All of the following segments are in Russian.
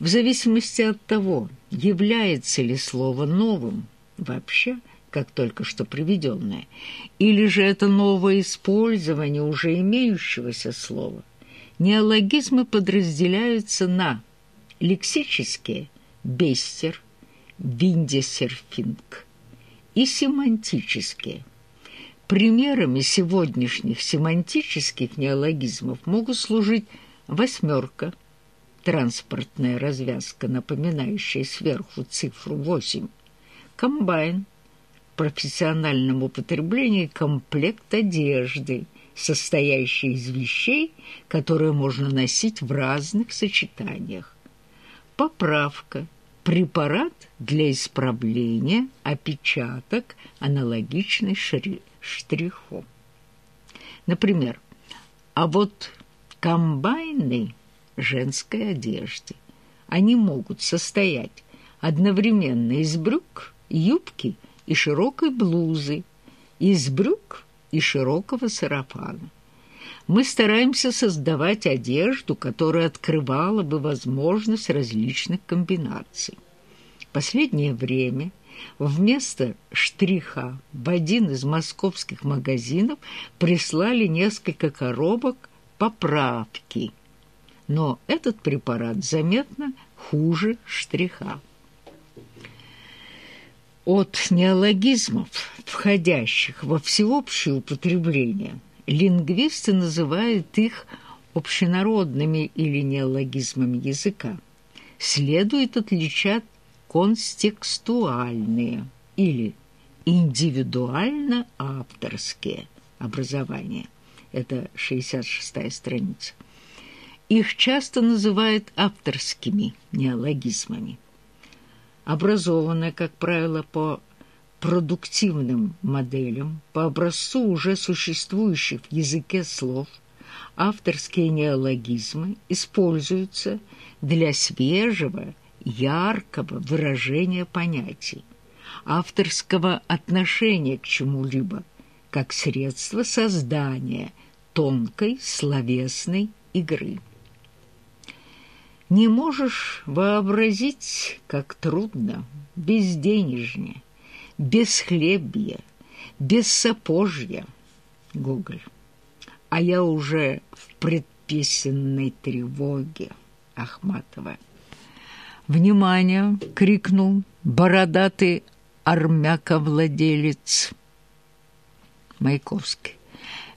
В зависимости от того, является ли слово новым вообще, как только что приведенное, или же это новое использование уже имеющегося слова, неологизмы подразделяются на лексические – бестер, виндесерфинг и семантические. Примерами сегодняшних семантических неологизмов могут служить «восьмерка», транспортная развязка, напоминающая сверху цифру 8, комбайн, в профессиональном употреблении комплект одежды, состоящий из вещей, которые можно носить в разных сочетаниях. Поправка – препарат для исправления опечаток аналогичной штриху. Например, а вот комбайны – женской одежды. Они могут состоять одновременно из брюк, юбки и широкой блузы, из брюк и широкого сарафана. Мы стараемся создавать одежду, которая открывала бы возможность различных комбинаций. Последнее время вместо штриха в один из московских магазинов прислали несколько коробок поправки – но этот препарат заметно хуже штриха. От неологизмов, входящих во всеобщее употребление, лингвисты называют их общенародными или неологизмами языка. Следует отличать констекстуальные или индивидуально-авторские образования. Это 66-я страница. Их часто называют авторскими неологизмами. Образованные, как правило, по продуктивным моделям, по образцу уже существующих в языке слов, авторские неологизмы используются для свежего, яркого выражения понятий, авторского отношения к чему-либо, как средство создания тонкой словесной игры. Не можешь вообразить, как трудно, безденежнее, без хлебья, без сапожья. Гоголь. А я уже в предписанной тревоге. Ахматова. «Внимание!» — крикнул бородатый армяковладелец Маяковский.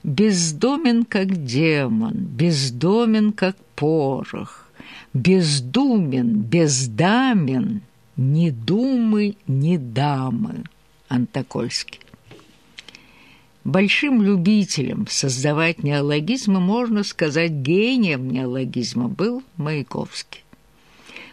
«Бездомен, как демон, бездомен, как порох, бездумен, бездамен, ни думы, ни дамы. Антокольский. Большим любителем создавать неологизмы, можно сказать, гением неологизма был Маяковский.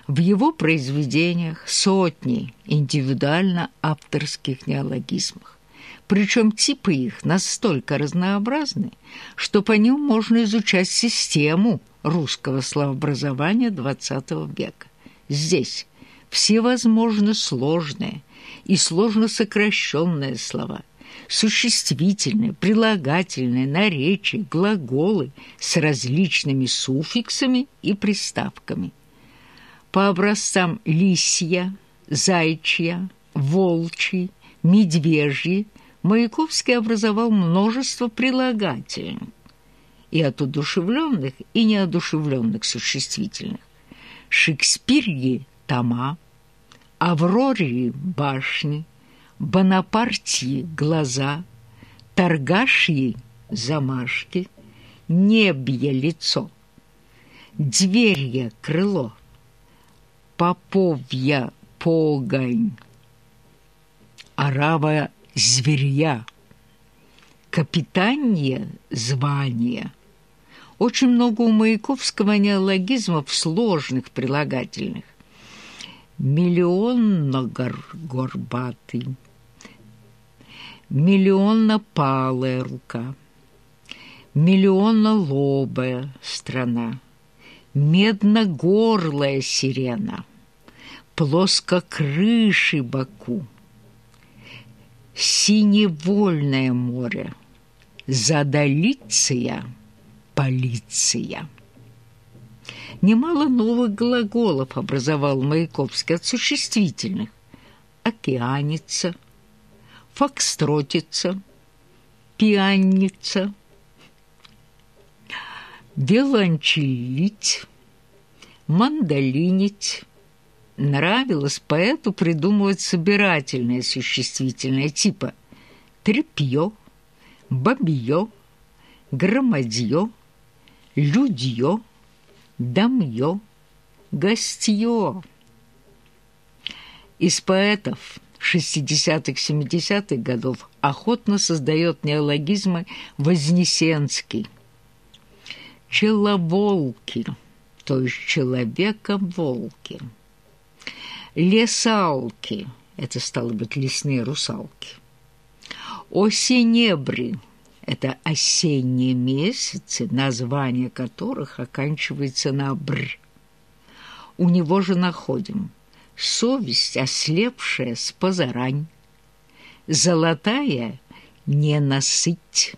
В его произведениях сотни индивидуально авторских неологизмов. Причем типы их настолько разнообразны, что по ним можно изучать систему русского словообразования XX века. Здесь всевозможно сложные и сложно сокращенные слова, существительные, прилагательные, наречия, глаголы с различными суффиксами и приставками. По образцам лисья, зайчья, волчий, медвежьи Маяковский образовал множество прилагательных и от удушевленных, и неодушевленных существительных. Шекспирьи – тома, Аврории – башни, Бонапартии – глаза, Торгашьи – замашки, Небье – лицо, Дверье – крыло, Поповья – погонь, Аравая – зверья, Капитанье – звание – очень много у Маяковского неологизмов сложных прилагательных. Миллионно-горбатый, миллионно-палая рука, миллионно-лобая страна, медно-горлая сирена, плоскокрыший Баку, синевольное море, задолиция – полиция. Немало новых глаголов образовал Маяковский от существительных. Океаница, фокстротица, пианница, виолончелить, мандолинить. Нравилось поэту придумывать собирательные существительные типа трепье, бабье, громадье, людье, дамье, гостье. Из поэтов 60-70-х годов охотно создает неологизмы Вознесенский. Человолки, то есть человека-волки. Лесалки, это стало быть лесные русалки. Осенебри, это осенние месяцы, название которых оканчивается на «бр». У него же находим совесть, ослепшая с позарань, золотая не насыть,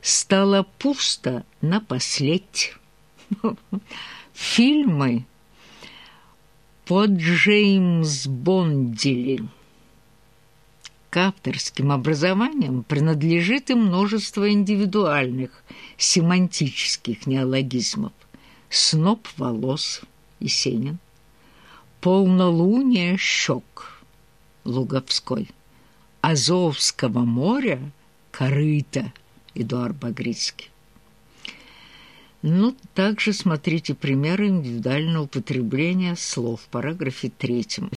стало пусто напоследь. Фильмы по Джеймс Бондили. К авторским образованиям принадлежит и множество индивидуальных семантических неологизмов. Сноп волос Есенин, полнолуние щек Луговской, Азовского моря корыто Эдуард Багрицкий. Ну, также смотрите примеры индивидуального употребления слов в параграфе третьем.